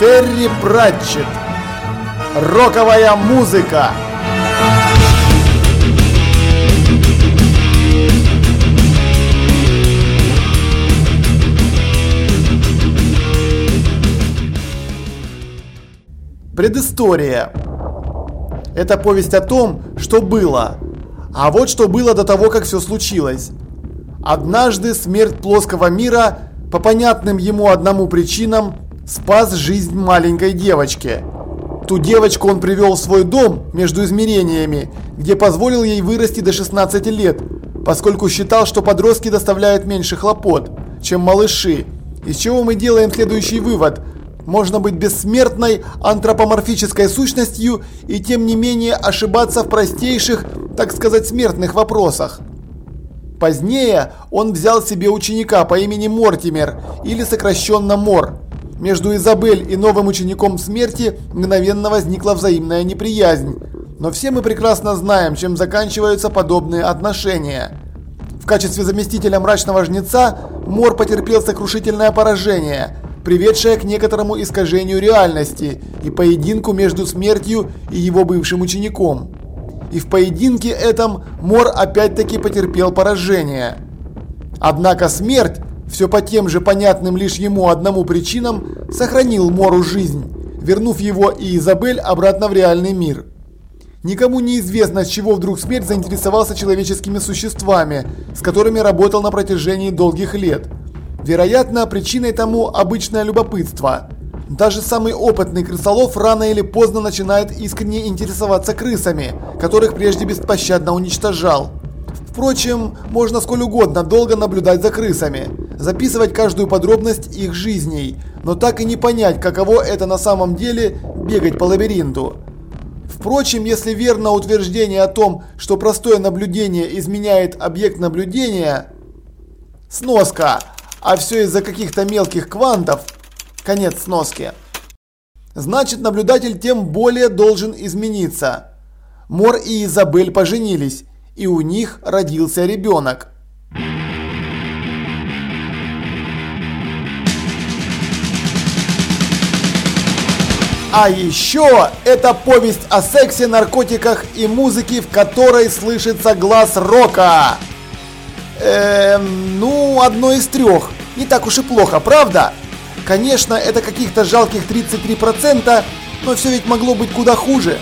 Терри Пратчет. Роковая музыка. Предыстория. Это повесть о том, что было. А вот что было до того, как все случилось. Однажды смерть плоского мира по понятным ему одному причинам спас жизнь маленькой девочки. Ту девочку он привел в свой дом между измерениями, где позволил ей вырасти до 16 лет, поскольку считал, что подростки доставляют меньше хлопот, чем малыши. Из чего мы делаем следующий вывод. Можно быть бессмертной антропоморфической сущностью и тем не менее ошибаться в простейших, так сказать, смертных вопросах. Позднее он взял себе ученика по имени Мортимер, или сокращенно Мор. Между Изабель и новым учеником смерти мгновенно возникла взаимная неприязнь. Но все мы прекрасно знаем, чем заканчиваются подобные отношения. В качестве заместителя мрачного жнеца Мор потерпел сокрушительное поражение, приведшее к некоторому искажению реальности и поединку между смертью и его бывшим учеником и в поединке этом Мор опять-таки потерпел поражение. Однако смерть, все по тем же понятным лишь ему одному причинам, сохранил Мору жизнь, вернув его и Изабель обратно в реальный мир. Никому не известно, с чего вдруг смерть заинтересовался человеческими существами, с которыми работал на протяжении долгих лет. Вероятно, причиной тому обычное любопытство – даже самый опытный крысолов рано или поздно начинает искренне интересоваться крысами, которых прежде беспощадно уничтожал. Впрочем, можно сколь угодно долго наблюдать за крысами, записывать каждую подробность их жизней, но так и не понять, каково это на самом деле бегать по лабиринту. Впрочем, если верно утверждение о том, что простое наблюдение изменяет объект наблюдения, сноска, а все из-за каких-то мелких квантов, Конец сноски. Значит, наблюдатель тем более должен измениться. Мор и Изабель поженились, и у них родился ребенок. А еще это повесть о сексе, наркотиках и музыке, в которой слышится глаз рока. Эм, ну, одно из трех. Не так уж и плохо, правда? Конечно, это каких-то жалких 33%, но все ведь могло быть куда хуже.